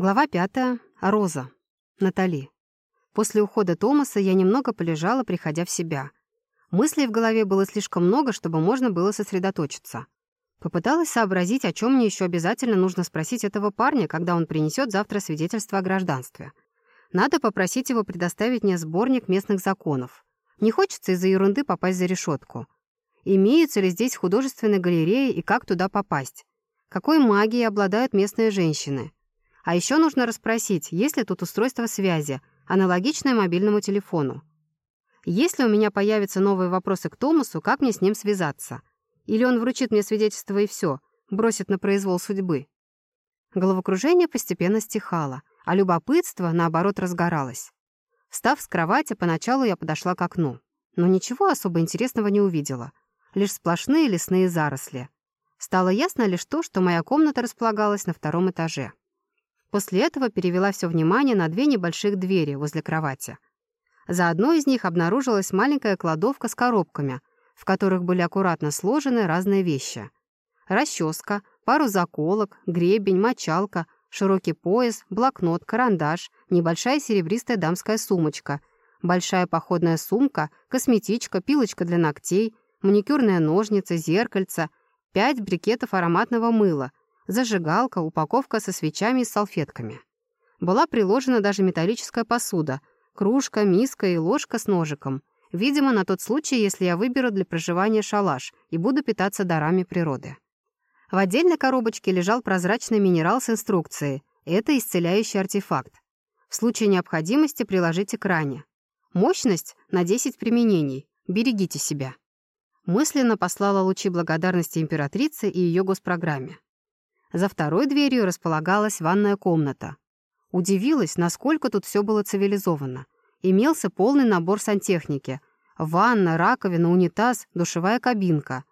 Глава пятая. Роза. Натали. После ухода Томаса я немного полежала, приходя в себя. Мыслей в голове было слишком много, чтобы можно было сосредоточиться. Попыталась сообразить, о чем мне еще обязательно нужно спросить этого парня, когда он принесет завтра свидетельство о гражданстве. Надо попросить его предоставить мне сборник местных законов. Не хочется из-за ерунды попасть за решетку. Имеются ли здесь художественные галереи и как туда попасть? Какой магией обладают местные женщины? А еще нужно расспросить, есть ли тут устройство связи, аналогичное мобильному телефону. Если у меня появятся новые вопросы к Томасу, как мне с ним связаться? Или он вручит мне свидетельство и все, бросит на произвол судьбы? Головокружение постепенно стихало, а любопытство, наоборот, разгоралось. Встав с кровати, поначалу я подошла к окну. Но ничего особо интересного не увидела. Лишь сплошные лесные заросли. Стало ясно лишь то, что моя комната располагалась на втором этаже. После этого перевела все внимание на две небольших двери возле кровати. За одной из них обнаружилась маленькая кладовка с коробками, в которых были аккуратно сложены разные вещи. Расческа, пару заколок, гребень, мочалка, широкий пояс, блокнот, карандаш, небольшая серебристая дамская сумочка, большая походная сумка, косметичка, пилочка для ногтей, маникюрная ножница, зеркальце, пять брикетов ароматного мыла, зажигалка, упаковка со свечами и салфетками. Была приложена даже металлическая посуда, кружка, миска и ложка с ножиком. Видимо, на тот случай, если я выберу для проживания шалаш и буду питаться дарами природы. В отдельной коробочке лежал прозрачный минерал с инструкцией. Это исцеляющий артефакт. В случае необходимости приложите к ране. Мощность на 10 применений. Берегите себя. Мысленно послала лучи благодарности императрице и ее госпрограмме. За второй дверью располагалась ванная комната. Удивилась, насколько тут все было цивилизованно. Имелся полный набор сантехники. Ванна, раковина, унитаз, душевая кабинка.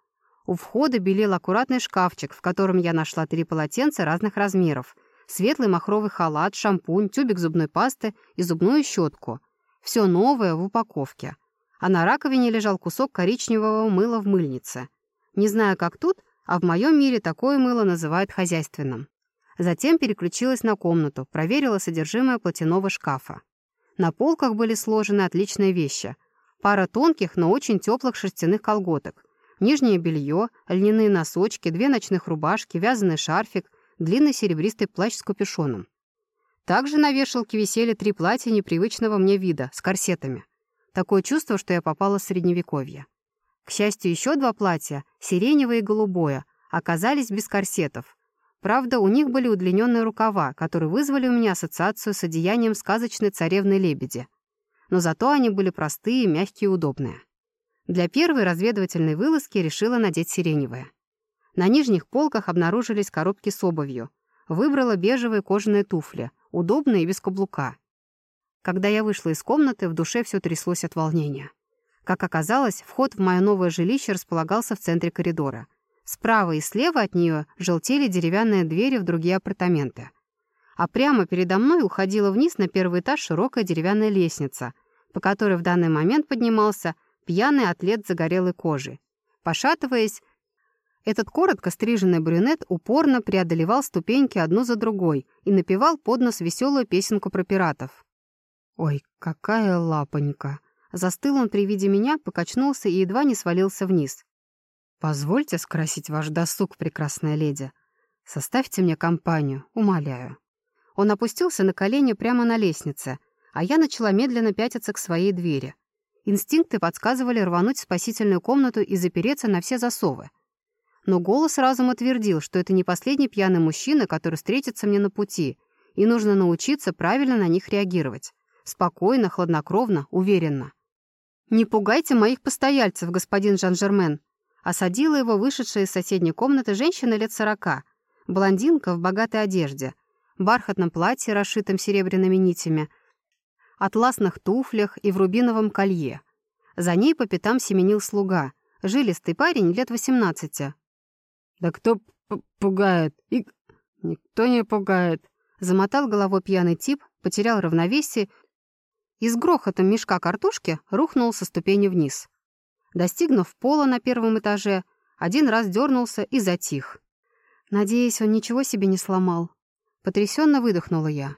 У входа белел аккуратный шкафчик, в котором я нашла три полотенца разных размеров. Светлый махровый халат, шампунь, тюбик зубной пасты и зубную щетку. Все новое в упаковке. А на раковине лежал кусок коричневого мыла в мыльнице. Не знаю, как тут, а в моем мире такое мыло называют хозяйственным. Затем переключилась на комнату, проверила содержимое платяного шкафа. На полках были сложены отличные вещи. Пара тонких, но очень теплых шерстяных колготок, нижнее белье, льняные носочки, две ночных рубашки, вязаный шарфик, длинный серебристый плащ с капюшоном. Также на вешалке висели три платья непривычного мне вида, с корсетами. Такое чувство, что я попала в Средневековье. К счастью, еще два платья, сиреневое и голубое, оказались без корсетов. Правда, у них были удлиненные рукава, которые вызвали у меня ассоциацию с одеянием сказочной царевны-лебеди. Но зато они были простые, мягкие и удобные. Для первой разведывательной вылазки решила надеть сиреневое. На нижних полках обнаружились коробки с обувью. Выбрала бежевые кожаные туфли, удобные и без каблука. Когда я вышла из комнаты, в душе все тряслось от волнения. Как оказалось, вход в мое новое жилище располагался в центре коридора. Справа и слева от нее желтели деревянные двери в другие апартаменты. А прямо передо мной уходила вниз на первый этаж широкая деревянная лестница, по которой в данный момент поднимался пьяный атлет загорелой кожи. Пошатываясь, этот коротко стриженный брюнет упорно преодолевал ступеньки одну за другой и напевал под нос веселую песенку про пиратов. «Ой, какая лапонька!» Застыл он при виде меня, покачнулся и едва не свалился вниз. «Позвольте скрасить ваш досуг, прекрасная леди. Составьте мне компанию, умоляю». Он опустился на колени прямо на лестнице, а я начала медленно пятиться к своей двери. Инстинкты подсказывали рвануть в спасительную комнату и запереться на все засовы. Но голос разум утвердил, что это не последний пьяный мужчина, который встретится мне на пути, и нужно научиться правильно на них реагировать. Спокойно, хладнокровно, уверенно. «Не пугайте моих постояльцев, господин Жан-Жермен», осадила его вышедшая из соседней комнаты женщина лет сорока, блондинка в богатой одежде, бархатном платье, расшитом серебряными нитями, атласных туфлях и в рубиновом колье. За ней по пятам семенил слуга, жилистый парень лет восемнадцати. «Да кто пугает? И... Никто не пугает!» Замотал головой пьяный тип, потерял равновесие и с грохотом мешка картошки рухнул со ступени вниз. Достигнув пола на первом этаже, один раз дернулся и затих. Надеюсь, он ничего себе не сломал. Потрясенно выдохнула я.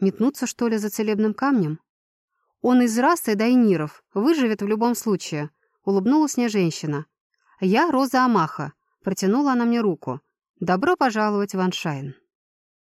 Метнуться, что ли, за целебным камнем? Он из расы дайниров, выживет в любом случае, улыбнулась мне женщина. Я Роза Амаха, протянула она мне руку. Добро пожаловать в Аншайн.